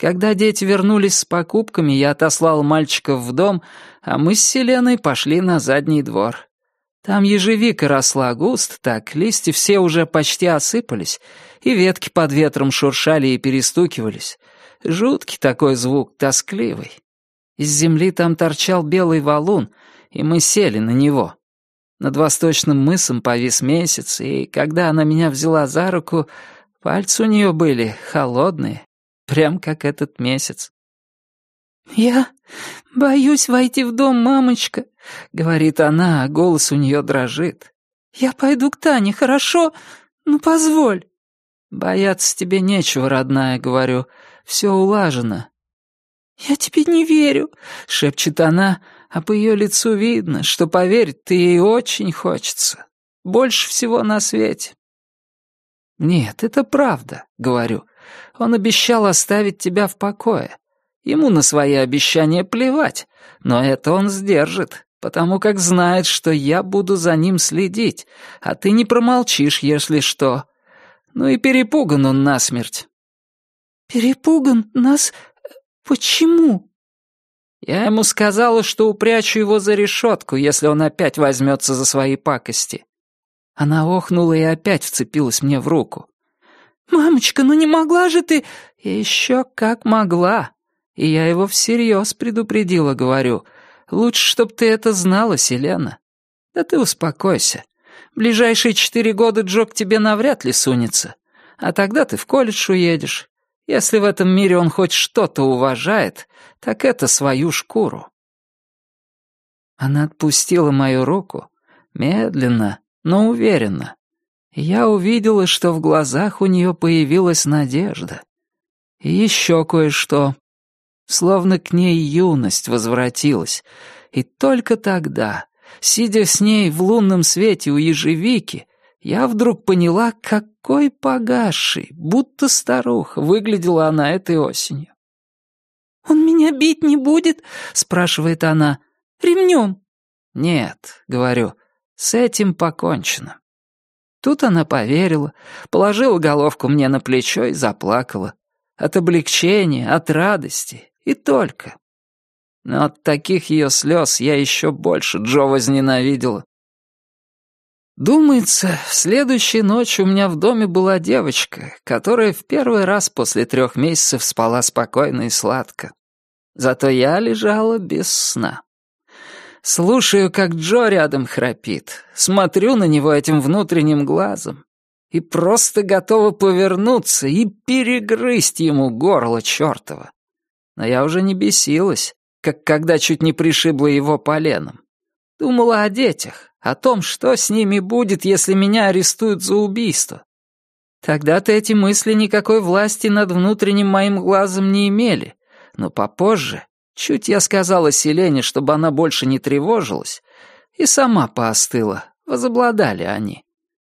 Когда дети вернулись с покупками, я отослал мальчиков в дом, а мы с Селеной пошли на задний двор. Там ежевика росла густо так, листья все уже почти осыпались, и ветки под ветром шуршали и перестукивались. Жуткий такой звук, тоскливый. Из земли там торчал белый валун, и мы сели на него. Над восточным мысом повис месяц, и когда она меня взяла за руку, пальцы у нее были холодные, Прям как этот месяц. «Я боюсь войти в дом, мамочка», — говорит она, а голос у нее дрожит. «Я пойду к Тане, хорошо? Ну, позволь». «Бояться тебе нечего, родная», — говорю. «Все улажено». «Я тебе не верю», — шепчет она, а по ее лицу видно, что поверить-то ей очень хочется. Больше всего на свете. «Нет, это правда», — говорю. Он обещал оставить тебя в покое. Ему на свои обещания плевать, но это он сдержит, потому как знает, что я буду за ним следить, а ты не промолчишь, если что. Ну и перепуган он насмерть». «Перепуган нас... почему?» Я ему сказала, что упрячу его за решетку, если он опять возьмется за свои пакости. Она охнула и опять вцепилась мне в руку. «Мамочка, ну не могла же ты...» «Еще как могла. И я его всерьез предупредила, говорю. Лучше, чтоб ты это знала, Селена. Да ты успокойся. Ближайшие четыре года Джо к тебе навряд ли сунется. А тогда ты в колледж уедешь. Если в этом мире он хоть что-то уважает, так это свою шкуру». Она отпустила мою руку, медленно, но уверенно, я увидела, что в глазах у нее появилась надежда. И еще кое-что. Словно к ней юность возвратилась. И только тогда, сидя с ней в лунном свете у ежевики, я вдруг поняла, какой погасшей, будто старуха, выглядела она этой осенью. «Он меня бить не будет?» — спрашивает она. «Ремнем?» «Нет», — говорю, — «с этим покончено». Тут она поверила, положила головку мне на плечо и заплакала. От облегчения, от радости и только. Но от таких ее слез я еще больше Джо возненавидела. Думается, следующей ночью у меня в доме была девочка, которая в первый раз после трех месяцев спала спокойно и сладко. Зато я лежала без сна. Слушаю, как Джо рядом храпит, смотрю на него этим внутренним глазом и просто готова повернуться и перегрызть ему горло чертова. Но я уже не бесилась, как когда чуть не пришибла его поленом. Думала о детях, о том, что с ними будет, если меня арестуют за убийство. Тогда-то эти мысли никакой власти над внутренним моим глазом не имели, но попозже Чуть я сказала Селене, чтобы она больше не тревожилась, и сама поостыла, возобладали они.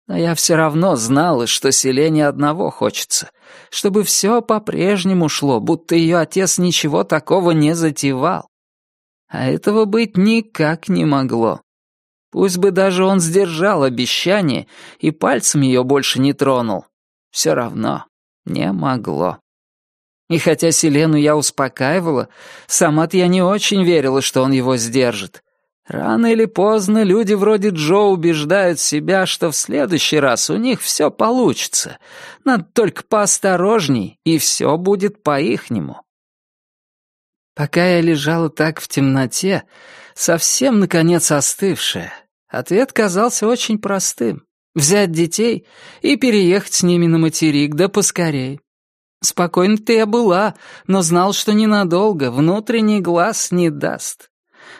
Но я все равно знала, что Селене одного хочется, чтобы все по-прежнему шло, будто ее отец ничего такого не затевал. А этого быть никак не могло. Пусть бы даже он сдержал обещание и пальцем ее больше не тронул. Все равно не могло. И хотя Селену я успокаивала, сама-то я не очень верила, что он его сдержит. Рано или поздно люди вроде Джо убеждают себя, что в следующий раз у них все получится. Надо только поосторожней, и все будет по-ихнему. Пока я лежала так в темноте, совсем, наконец, остывшая, ответ казался очень простым. Взять детей и переехать с ними на материк, да поскорей. Спокойно-то я была, но знал, что ненадолго, внутренний глаз не даст.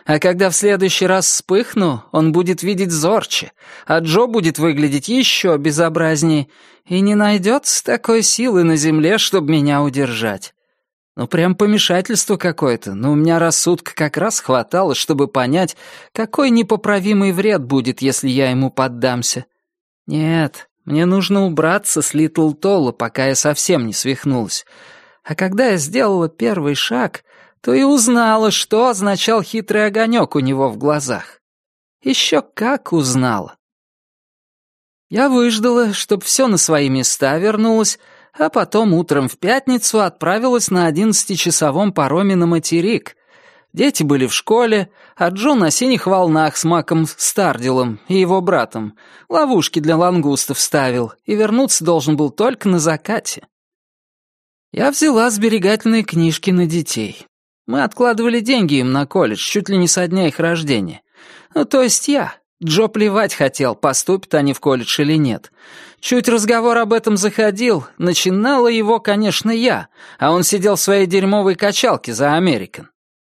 А когда в следующий раз вспыхну, он будет видеть зорче, а Джо будет выглядеть еще безобразнее, и не найдется такой силы на земле, чтобы меня удержать. Ну, прям помешательство какое-то, но у меня рассудка как раз хватало, чтобы понять, какой непоправимый вред будет, если я ему поддамся. Нет, мне нужно убраться с Литл Толла, пока я совсем не свихнулась. А когда я сделала первый шаг, то и узнала, что означал хитрый огонек у него в глазах. Еще как узнала. Я выждала, чтоб все на свои места вернулось, а потом утром в пятницу отправилась на одиннадцатичасовом пароме на материк. Дети были в школе, а Джон на синих волнах с Маком Стардилом и его братом ловушки для лангустов ставил и вернуться должен был только на закате. Я взяла сберегательные книжки на детей. Мы откладывали деньги им на колледж чуть ли не со дня их рождения. Ну, то есть я. Джо плевать хотел, поступят они в колледж или нет. Чуть разговор об этом заходил, начинала его, конечно, я, а он сидел в своей дерьмовой качалке за Американ.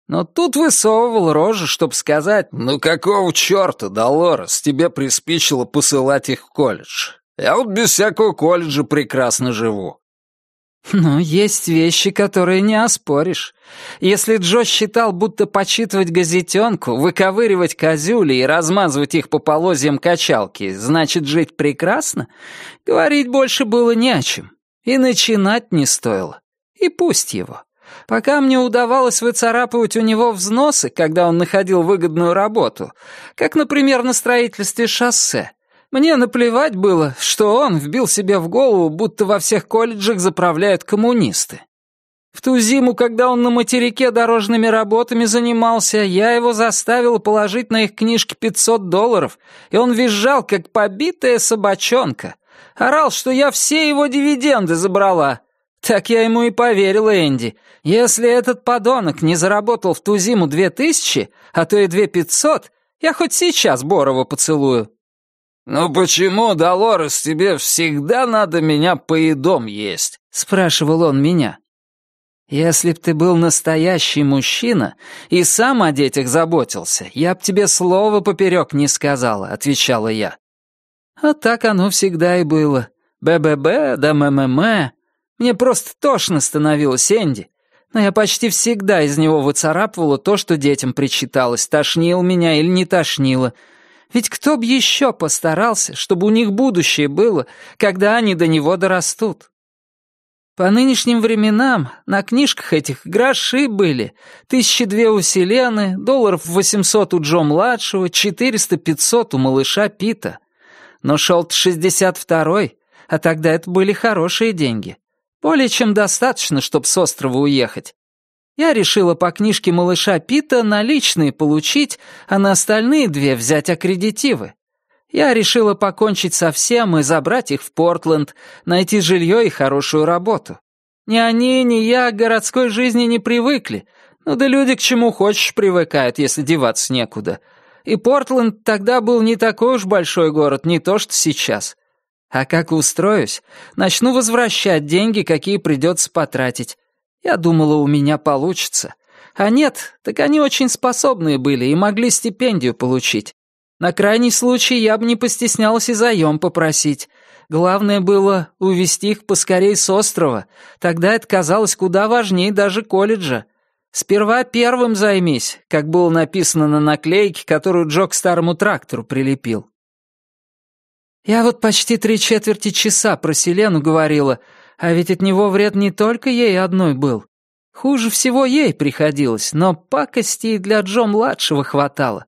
Но тут высовывал рожу, чтобы сказать, «Ну какого черта, Долорес, тебе приспичило посылать их в колледж? Я вот без всякого колледжа прекрасно живу. Но есть вещи, которые не оспоришь. Если Джо считал, будто почитывать газетенку, выковыривать козюли и размазывать их по полозьям качалки, значит жить прекрасно, говорить больше было не о чем. И начинать не стоило. И пусть его. Пока мне удавалось выцарапывать у него взносы, когда он находил выгодную работу, как, например, на строительстве шоссе, мне наплевать было, что он вбил себе в голову, будто во всех колледжах заправляют коммунисты. В ту зиму, когда он на материке дорожными работами занимался, я его заставила положить на их книжки 500 долларов, и он визжал, как побитая собачонка. Орал, что я все его дивиденды забрала. Так я ему и поверила, Энди. Если этот подонок не заработал в ту зиму две тысячи, а то и две пятьсот, я хоть сейчас Борова поцелую. «Ну почему, Долорес, тебе всегда надо меня поедом есть?» — спрашивал он меня. «Если б ты был настоящий мужчина и сам о детях заботился, я б тебе слова поперек не сказала», — отвечала я. А так оно всегда и было. БББ да МММ. Мне просто тошно становилось, Энди. Но я почти всегда из него выцарапывала то, что детям причиталось, тошнило меня или не тошнило — ведь кто б еще постарался, чтобы у них будущее было, когда они до него дорастут? По нынешним временам на книжках этих гроши были. Тысячи две у Селены, долларов восемьсот у Джо-младшего, четыреста-пятьсот у малыша Пита. Но шел-то шестьдесят второй, а тогда это были хорошие деньги. Более чем достаточно, чтобы с острова уехать. Я решила по книжке малыша Пита наличные получить, а на остальные две взять аккредитивы. Я решила покончить со всем и забрать их в Портленд, найти жилье и хорошую работу. Ни они, ни я к городской жизни не привыкли. Ну да люди к чему хочешь привыкают, если деваться некуда. И Портленд тогда был не такой уж большой город, не то что сейчас. А как устроюсь, начну возвращать деньги, какие придется потратить. Я думала, у меня получится. А нет, так они очень способные были и могли стипендию получить. На крайний случай я бы не постеснялась и заем попросить. Главное было увести их поскорей с острова. Тогда это казалось куда важнее даже колледжа. Сперва первым займись, как было написано на наклейке, которую Джо к старому трактору прилепил. Я вот почти три четверти часа про Селену говорила, а ведь от него вред не только ей одной был. Хуже всего ей приходилось, но пакости и для Джо-младшего хватало.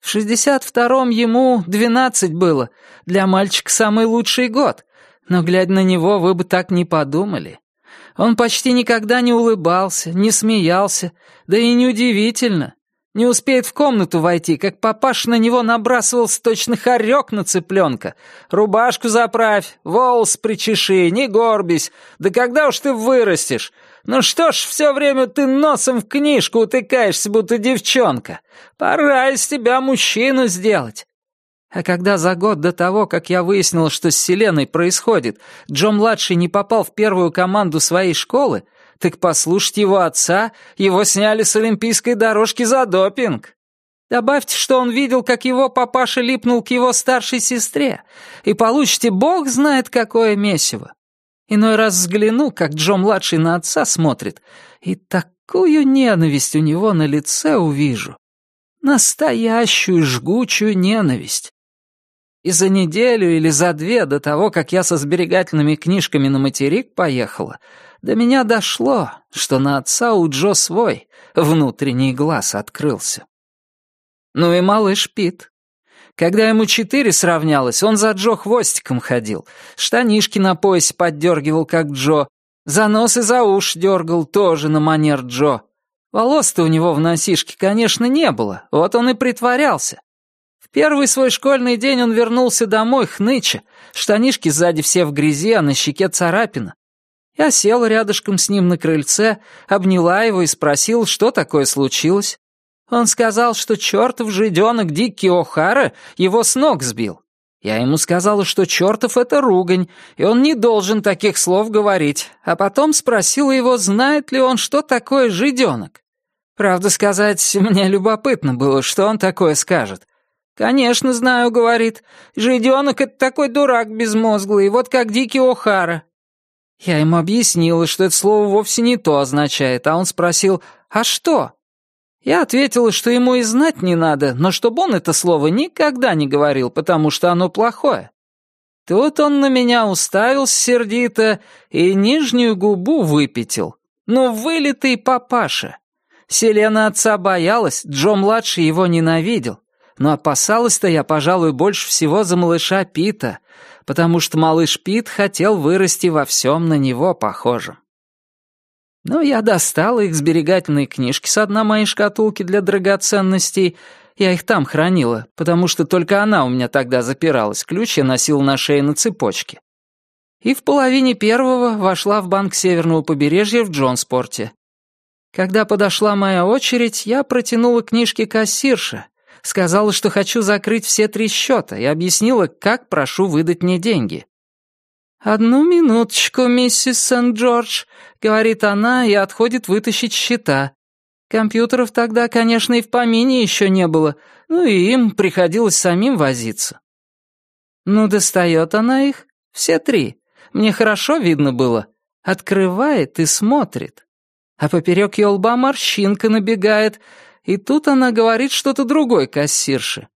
В шестьдесят втором ему двенадцать было, для мальчика самый лучший год, но, глядя на него, вы бы так не подумали. Он почти никогда не улыбался, не смеялся, да и неудивительно. Не успеет в комнату войти, как папаш на него набрасывался точно хорек на цыпленка. «Рубашку заправь, волос причеши, не горбись. Да когда уж ты вырастешь? Ну что ж, все время ты носом в книжку утыкаешься, будто девчонка. Пора из тебя мужчину сделать». А когда за год до того, как я выяснил, что с Селеной происходит, Джо-младший не попал в первую команду своей школы, так послушать его отца, его сняли с олимпийской дорожки за допинг. Добавьте, что он видел, как его папаша липнул к его старшей сестре, и получите бог знает какое месиво. Иной раз взгляну, как Джо-младший на отца смотрит, и такую ненависть у него на лице увижу. Настоящую жгучую ненависть. И за неделю или за две до того, как я со сберегательными книжками на материк поехала, до меня дошло, что на отца у Джо свой внутренний глаз открылся. Ну и малыш Пит. Когда ему четыре сравнялось, он за Джо хвостиком ходил, штанишки на поясе поддергивал, как Джо, за нос и за уши дергал тоже на манер Джо. Волос-то у него в носишке, конечно, не было, вот он и притворялся. Первый свой школьный день он вернулся домой хныча, штанишки сзади все в грязи, а на щеке царапина. Я села рядышком с ним на крыльце, обняла его и спросил, что такое случилось. Он сказал, что чертов жиденок Дикки О'Хара его с ног сбил. Я ему сказала, что чертов — это ругань, и он не должен таких слов говорить, а потом спросила его, знает ли он, что такое жиденок. Правда сказать, мне любопытно было, что он такое скажет. «Конечно знаю», — говорит. «Жиденок — это такой дурак безмозглый, вот как Дикий О'Хара». Я ему объяснила, что это слово вовсе не то означает, а он спросил «А что?». Я ответила, что ему и знать не надо, но чтобы он это слово никогда не говорил, потому что оно плохое. Тут он на меня уставился сердито и нижнюю губу выпятил. Ну, вылитый папаша. Селена отца боялась, Джо-младший его ненавидел. Но опасалась-то я, пожалуй, больше всего за малыша Пита, потому что малыш Пит хотел вырасти во всем на него похожим. Но я достала их сберегательные книжки с одной моей шкатулки для драгоценностей. Я их там хранила, потому что только она у меня тогда запиралась, ключ я носил на шее на цепочке. И в половине первого вошла в банк Северного побережья в Джонспорте. Когда подошла моя очередь, я протянула книжки кассирше, сказала, что хочу закрыть все три счета и объяснила, как прошу выдать мне деньги. «Одну минуточку, миссис Сент-Джордж», — говорит она и отходит вытащить счета. Компьютеров тогда, конечно, и в помине еще не было, ну и им приходилось самим возиться. Ну, достает она их, все три. Мне хорошо видно было. Открывает и смотрит. А поперек ее лба морщинка набегает, и тут она говорит что-то другой кассирше.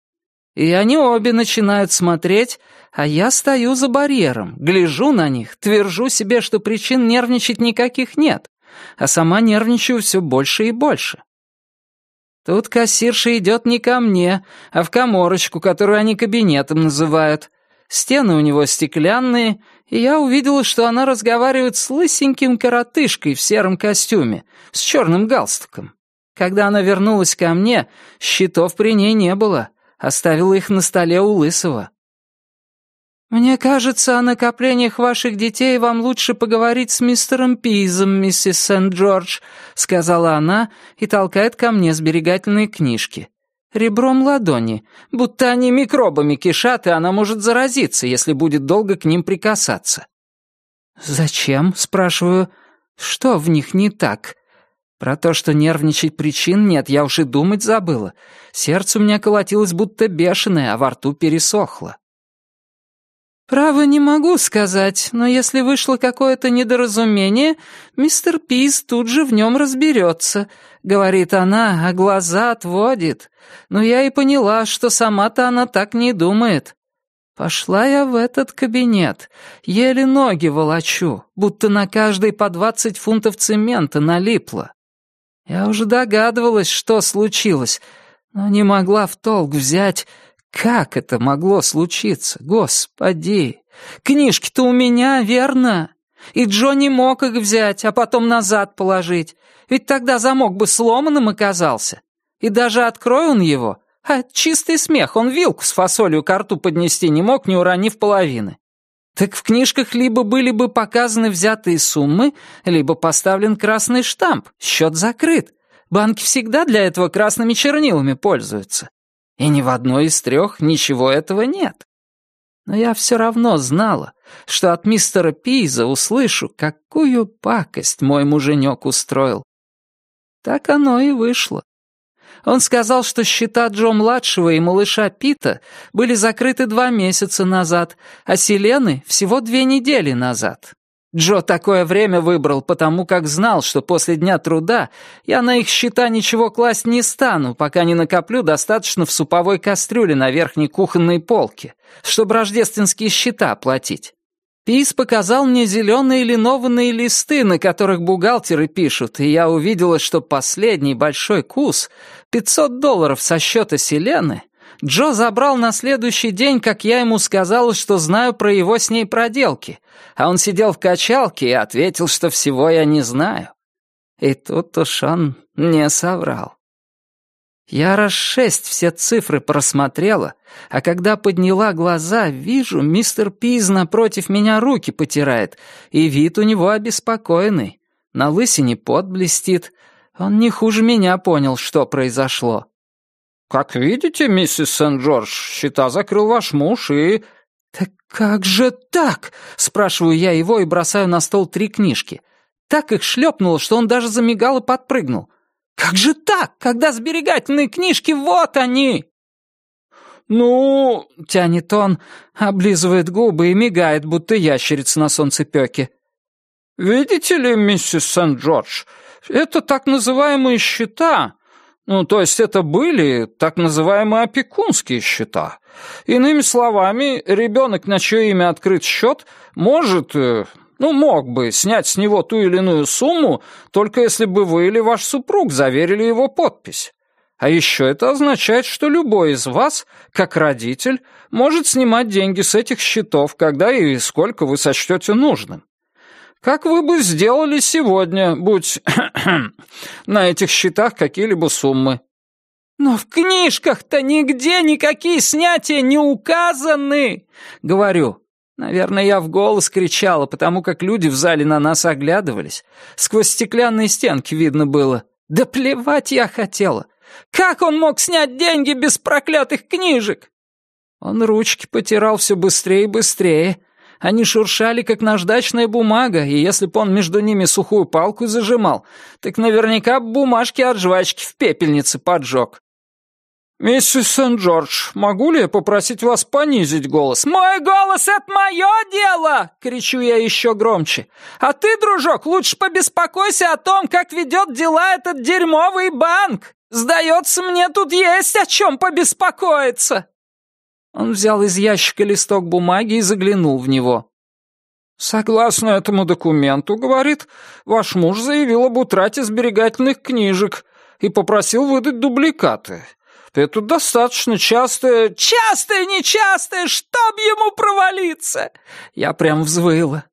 И они обе начинают смотреть, а я стою за барьером, гляжу на них, твержу себе, что причин нервничать никаких нет, а сама нервничаю все больше и больше. Тут кассирша идет не ко мне, а в коморочку, которую они кабинетом называют. Стены у него стеклянные, и я увидела, что она разговаривает с лысеньким коротышкой в сером костюме, с черным галстуком. Когда она вернулась ко мне, счетов при ней не было, оставила их на столе у Лысого. «Мне кажется, о накоплениях ваших детей вам лучше поговорить с мистером Пизом, миссис Сент-Джордж», сказала она и толкает ко мне сберегательные книжки. Ребром ладони, будто они микробами кишат, и она может заразиться, если будет долго к ним прикасаться. «Зачем?» — спрашиваю. «Что в них не так?» Про то, что нервничать причин нет, я уж и думать забыла. Сердце у меня колотилось будто бешеное, а во рту пересохло. «Право не могу сказать, но если вышло какое-то недоразумение, мистер Пис тут же в нем разберется», — говорит она, а глаза отводит. Но я и поняла, что сама-то она так не думает. Пошла я в этот кабинет, еле ноги волочу, будто на каждой по двадцать фунтов цемента налипло. Я уже догадывалась, что случилось, но не могла в толк взять, как это могло случиться, господи? Книжки-то у меня, верно? И Джо не мог их взять, а потом назад положить. Ведь тогда замок бы сломанным оказался. И даже открой он его, а чистый смех, он вилку с фасолью к рту поднести не мог, не уронив половины. Так в книжках либо были бы показаны взятые суммы, либо поставлен красный штамп, счет закрыт. Банки всегда для этого красными чернилами пользуются. И ни в одной из трех ничего этого нет. Но я все равно знала, что от мистера Пиза услышу, какую пакость мой муженек устроил. Так оно и вышло. Он сказал, что счета Джо-младшего и малыша Пита были закрыты два месяца назад, а Селены — всего две недели назад. Джо такое время выбрал, потому как знал, что после дня труда я на их счета ничего класть не стану, пока не накоплю достаточно в суповой кастрюле на верхней кухонной полке, чтобы рождественские счета платить. Пис показал мне зеленые линованные листы, на которых бухгалтеры пишут, и я увидела, что последний большой кус, 500 долларов со счета Селены, Джо забрал на следующий день, как я ему сказала, что знаю про его с ней проделки, а он сидел в качалке и ответил, что всего я не знаю. И тут уж он не соврал. Я раз шесть все цифры просмотрела, а когда подняла глаза, вижу, мистер Пиз напротив меня руки потирает, и вид у него обеспокоенный. На лысине пот блестит. Он не хуже меня понял, что произошло. «Как видите, миссис Сент-Джордж, счета закрыл ваш муж и...» «Так как же так?» — спрашиваю я его и бросаю на стол три книжки. Так их шлепнуло, что он даже замигал и подпрыгнул. «Как же так, когда сберегательные книжки, вот они!» «Ну...» — тянет он, облизывает губы и мигает, будто ящерица на солнцепёке. «Видите ли, миссис Сент-Джордж, это так называемые счета. Ну, то есть это были так называемые опекунские счета. Иными словами, ребенок, на чье имя открыт счет, может, э, ну, мог бы снять с него ту или иную сумму, только если бы вы или ваш супруг заверили его подпись. А еще это означает, что любой из вас, как родитель, может снимать деньги с этих счетов, когда и сколько вы сочтете нужным. Как вы бы сделали сегодня, будь на этих счетах какие-либо суммы? «Но в книжках-то нигде никакие снятия не указаны!» — говорю. Наверное, я в голос кричала, потому как люди в зале на нас оглядывались. Сквозь стеклянные стенки видно было. Да плевать я хотела. Как он мог снять деньги без проклятых книжек? Он ручки потирал все быстрее и быстрее. Они шуршали, как наждачная бумага, и если б он между ними сухую палку зажимал, так наверняка бумажки от жвачки в пепельнице поджег. «Миссис Сент-Джордж, могу ли я попросить вас понизить голос?» «Мой голос — это мое дело!» — кричу я еще громче. «А ты, дружок, лучше побеспокойся о том, как ведет дела этот дерьмовый банк. Сдается мне, тут есть о чем побеспокоиться!» Он взял из ящика листок бумаги и заглянул в него. «Согласно этому документу, — говорит, — ваш муж заявил об утрате сберегательных книжек и попросил выдать дубликаты». Это достаточно частое... Частое, нечастое, чтоб ему провалиться! Я прям взвыла.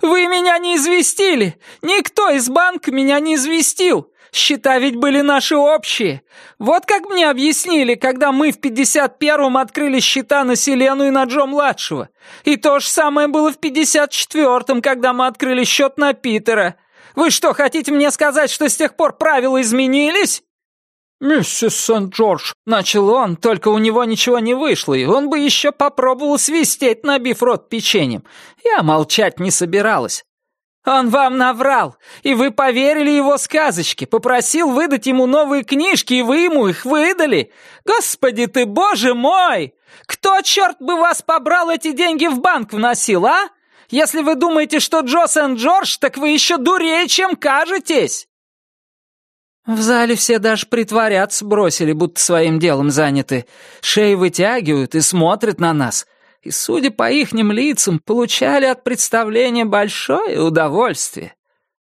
Вы меня не известили! Никто из банка меня не известил! Счета ведь были наши общие. Вот как мне объяснили, когда мы в 51-м открыли счета на Селену и на Джо-младшего. И то же самое было в 54-м, когда мы открыли счет на Питера. Вы что, хотите мне сказать, что с тех пор правила изменились? «Миссис Сент-Джордж», — начал он, только у него ничего не вышло, и он бы еще попробовал свистеть, набив рот печеньем. Я молчать не собиралась. «Он вам наврал, и вы поверили его сказочке, попросил выдать ему новые книжки, и вы ему их выдали. Господи ты, боже мой! Кто, черт бы вас побрал, эти деньги в банк вносил, а? Если вы думаете, что Джо Сент-Джордж, так вы еще дурее, чем кажетесь!» В зале все даже притворяться бросили, будто своим делом заняты. Шеи вытягивают и смотрят на нас. И, судя по ихним лицам, получали от представления большое удовольствие.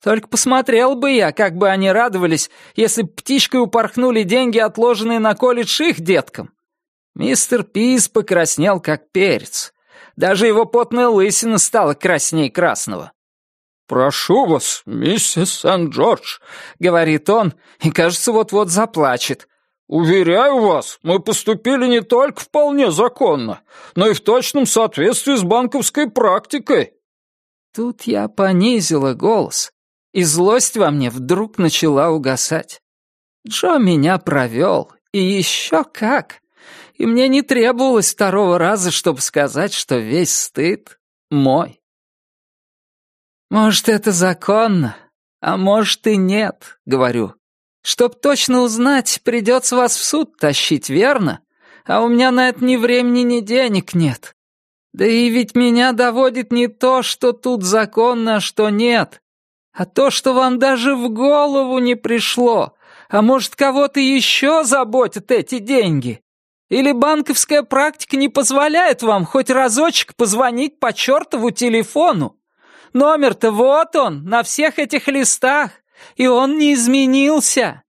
Только посмотрел бы я, как бы они радовались, если б птичкой упорхнули деньги, отложенные на колледж их деткам. Мистер Пис покраснел, как перец. Даже его потная лысина стала красней красного. «Прошу вас, миссис Сент-Джордж», — говорит он, и, кажется, вот-вот заплачет. «Уверяю вас, мы поступили не только вполне законно, но и в точном соответствии с банковской практикой». Тут я понизила голос, и злость во мне вдруг начала угасать. Джо меня провел, и еще как. И мне не требовалось второго раза, чтобы сказать, что весь стыд мой. «Может, это законно, а может и нет», — говорю. «Чтоб точно узнать, придется вас в суд тащить, верно? А у меня на это ни времени, ни денег нет. Да и ведь меня доводит не то, что тут законно, а что нет, а то, что вам даже в голову не пришло. А может, кого-то еще заботят эти деньги? Или банковская практика не позволяет вам хоть разочек позвонить по чертову телефону? Номер-то вот он, на всех этих листах, и он не изменился.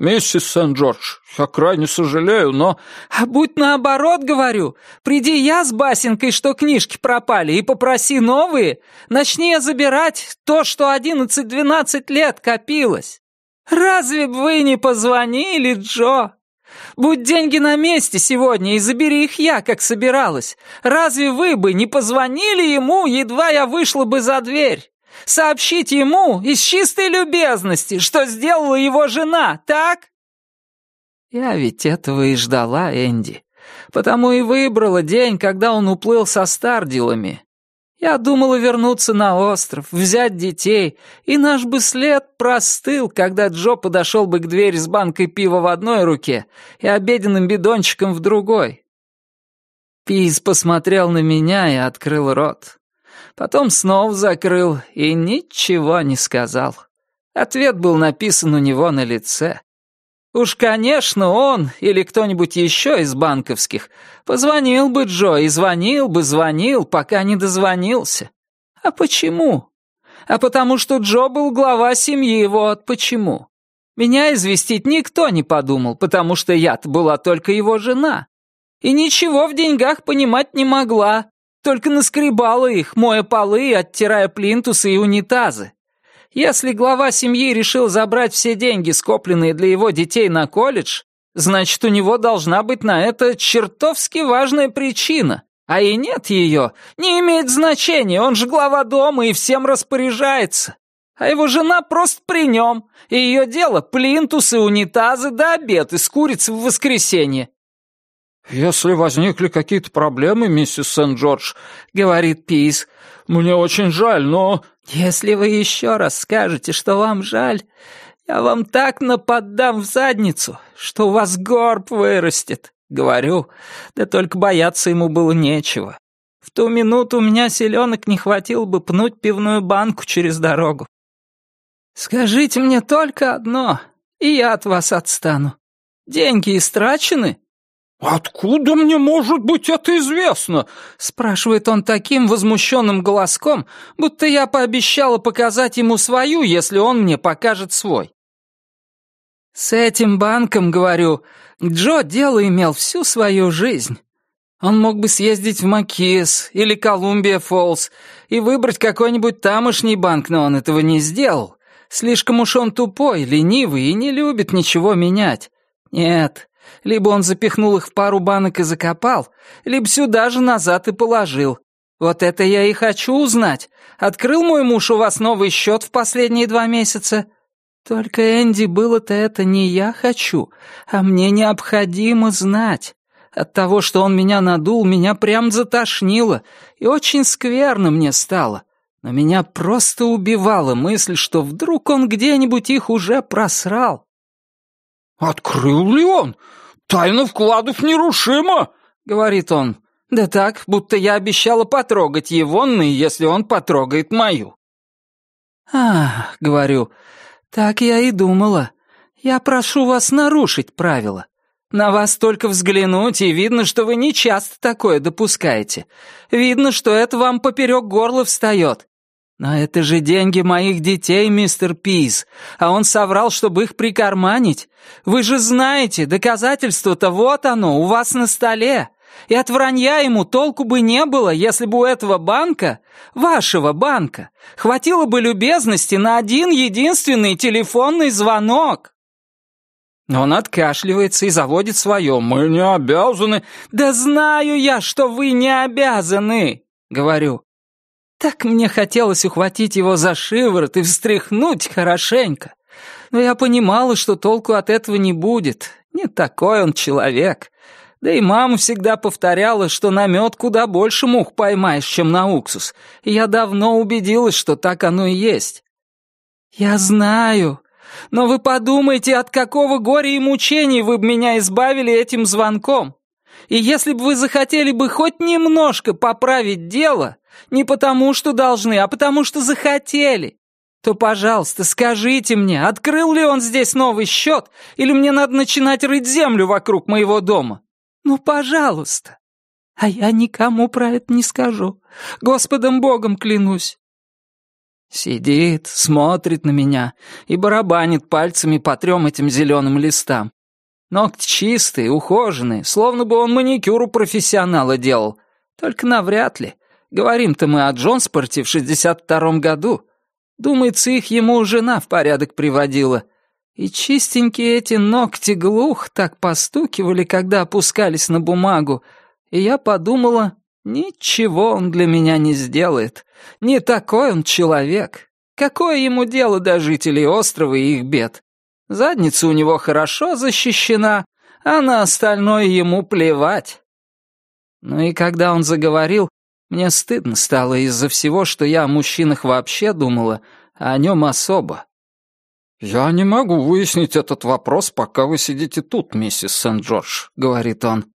«Миссис Сент-Джордж, я крайне сожалею, но...» «А будь наоборот, говорю. Приди я с басенкой, что книжки пропали, и попроси новые. Начни я забирать то, что одиннадцать-двенадцать лет копилось. Разве бы вы не позвонили, Джо? Будь деньги на месте сегодня, и забери их я, как собиралась. Разве вы бы не позвонили ему, едва я вышла бы за дверь?» Сообщить ему из чистой любезности, что сделала его жена, так?» Я ведь этого и ждала, Энди. Потому и выбрала день, когда он уплыл со Стардилами. Я думала вернуться на остров, взять детей, и наш бы след простыл, когда Джо подошел бы к двери с банкой пива в одной руке и обеденным бидончиком в другой. Пиз посмотрел на меня и открыл рот. Потом снова закрыл и ничего не сказал. Ответ был написан у него на лице. Уж, конечно, он или кто-нибудь еще из банковских позвонил бы Джо и звонил бы, звонил, пока не дозвонился. А почему? А потому что Джо был глава семьи, вот почему. Меня известить никто не подумал, потому что я-то была только его жена. И ничего в деньгах понимать не могла, только наскребала их, моя полы, оттирая плинтусы и унитазы. Если глава семьи решил забрать все деньги, скопленные для его детей на колледж, значит, у него должна быть на это чертовски важная причина. А и нет ее, не имеет значения, он же глава дома и всем распоряжается. А его жена просто при нем, и ее дело плинтусы, унитазы да обед из курицы в воскресенье. «Если возникли какие-то проблемы, миссис Сент-Джордж», — говорит Пис, — «мне очень жаль, но...» «Если вы еще раз скажете, что вам жаль, я вам так нападам в задницу, что у вас горб вырастет», — говорю, да только бояться ему было нечего. В ту минуту у меня селенок не хватило бы пнуть пивную банку через дорогу. «Скажите мне только одно, и я от вас отстану. Деньги истрачены?» «Откуда мне может быть это известно?» — спрашивает он таким возмущенным голоском, будто я пообещала показать ему свою, если он мне покажет свой. «С этим банком, говорю, Джо дело имел всю свою жизнь. Он мог бы съездить в Макис или Колумбия Фоллс и выбрать какой-нибудь тамошний банк, но он этого не сделал. Слишком уж он тупой, ленивый и не любит ничего менять. Нет, либо он запихнул их в пару банок и закопал, либо сюда же назад и положил. Вот это я и хочу узнать. Открыл мой муж у вас новый счет в последние два месяца? Только, Энди, было-то это не я хочу, а мне необходимо знать. От того, что он меня надул, меня прям затошнило, и очень скверно мне стало. Но меня просто убивала мысль, что вдруг он где-нибудь их уже просрал. «Открыл ли он? Тайна вкладов нерушима!» — говорит он. «Да так, будто я обещала потрогать его, если он потрогает мою». «А, — говорю, — так я и думала. Я прошу вас нарушить правила. На вас только взглянуть, и видно, что вы не часто такое допускаете. Видно, что это вам поперек горла встает. «Но это же деньги моих детей, мистер Пис, а он соврал, чтобы их прикарманить. Вы же знаете, доказательство-то вот оно, у вас на столе. И от вранья ему толку бы не было, если бы у этого банка, вашего банка, хватило бы любезности на один единственный телефонный звонок». Он откашливается и заводит свое. «Мы не обязаны...» «Да знаю я, что вы не обязаны!» — говорю. Так мне хотелось ухватить его за шиворот и встряхнуть хорошенько. Но я понимала, что толку от этого не будет. Не такой он человек. Да и мама всегда повторяла, что на мед куда больше мух поймаешь, чем на уксус. И я давно убедилась, что так оно и есть. Я знаю. Но вы подумайте, от какого горя и мучений вы бы меня избавили этим звонком. И если бы вы захотели бы хоть немножко поправить дело, не потому, что должны, а потому, что захотели. То, пожалуйста, скажите мне, открыл ли он здесь новый счет, или мне надо начинать рыть землю вокруг моего дома? Ну, пожалуйста. А я никому про это не скажу. Господом Богом клянусь. Сидит, смотрит на меня и барабанит пальцами по трем этим зеленым листам. Ногти чистые, ухоженные, словно бы он маникюр у профессионала делал. Только навряд ли. Говорим-то мы о Джонспорте в 62-м году. Думается, их ему жена в порядок приводила. И чистенькие эти ногти глух так постукивали, когда опускались на бумагу. И я подумала, ничего он для меня не сделает. Не такой он человек. Какое ему дело до жителей острова и их бед? Задница у него хорошо защищена, а на остальное ему плевать. Ну и когда он заговорил, мне стыдно стало из-за всего, что я о мужчинах вообще думала, а о нем особо. «Я не могу выяснить этот вопрос, пока вы сидите тут, миссис Сент-Джордж», — говорит он.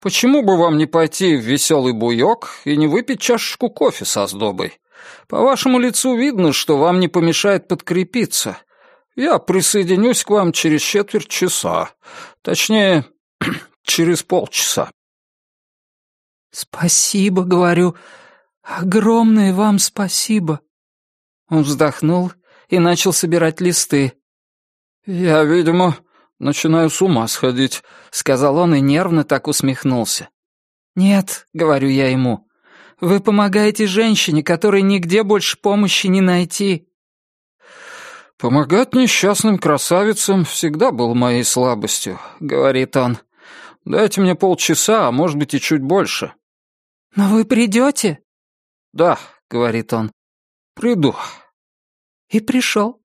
«Почему бы вам не пойти в веселый буёк и не выпить чашечку кофе со сдобой? По вашему лицу видно, что вам не помешает подкрепиться. Я присоединюсь к вам через четверть часа. Точнее, через полчаса». «Спасибо, — говорю, — огромное вам спасибо». Он вздохнул и начал собирать листы. «Я, видимо, начинаю с ума сходить», — сказал он и нервно так усмехнулся. «Нет», — говорю я ему, — «вы помогаете женщине, которой нигде больше помощи не найти». «Помогать несчастным красавицам всегда был моей слабостью», — говорит он. «Дайте мне полчаса, а может быть и чуть больше». «Но вы придете?» «Да», — говорит он, — «приду». И пришел.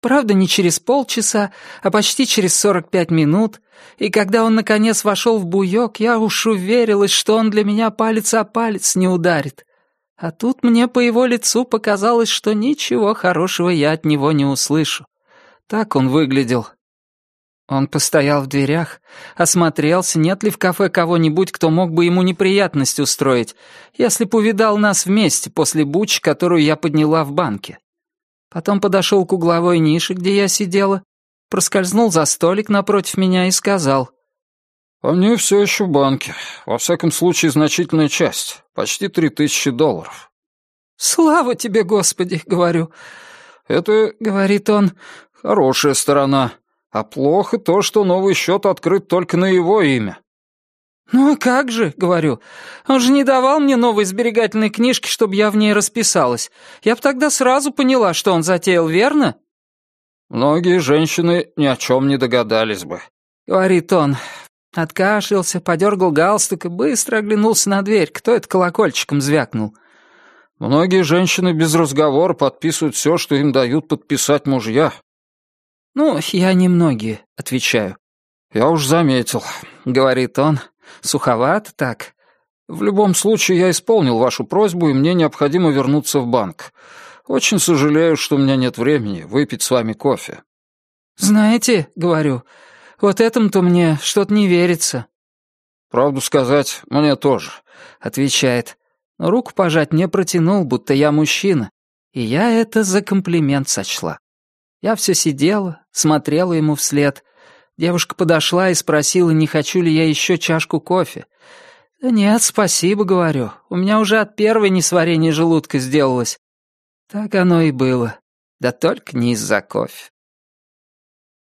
Правда, не через полчаса, а почти через сорок пять минут, и когда он, наконец, вошел в буёк, я уж уверилась, что он для меня палец о палец не ударит. А тут мне по его лицу показалось, что ничего хорошего я от него не услышу. Так он выглядел. Он постоял в дверях, осмотрелся, нет ли в кафе кого-нибудь, кто мог бы ему неприятность устроить, если б увидал нас вместе после буч, которую я подняла в банке. Потом подошел к угловой нише, где я сидела, проскользнул за столик напротив меня и сказал. «Они все еще в банке. Во всяком случае, значительная часть. Почти три тысячи долларов». «Слава тебе, Господи!» — говорю. «Это, — говорит он, — хорошая сторона. А плохо то, что новый счет открыт только на его имя. «Ну а как же?» — говорю. «Он же не давал мне новой сберегательной книжки, чтобы я в ней расписалась. Я бы тогда сразу поняла, что он затеял, верно?» «Многие женщины ни о чем не догадались бы», — говорит он. Откашлялся, подергал галстук и быстро оглянулся на дверь. Кто это колокольчиком звякнул? «Многие женщины без разговора подписывают все, что им дают подписать мужья». «Ну, я не многие», — отвечаю. «Я уж заметил», — говорит он, Суховато так. В любом случае, я исполнил вашу просьбу, и мне необходимо вернуться в банк. Очень сожалею, что у меня нет времени выпить с вами кофе». «Знаете, — говорю, — вот этому-то мне что-то не верится». «Правду сказать, мне тоже», — отвечает. Но руку пожать не протянул, будто я мужчина, и я это за комплимент сочла. Я все сидела, смотрела ему вслед, Девушка подошла и спросила, не хочу ли я еще чашку кофе. «Да нет, спасибо, — говорю, — у меня уже от первой несварения желудка сделалось». Так оно и было, да только не из-за кофе.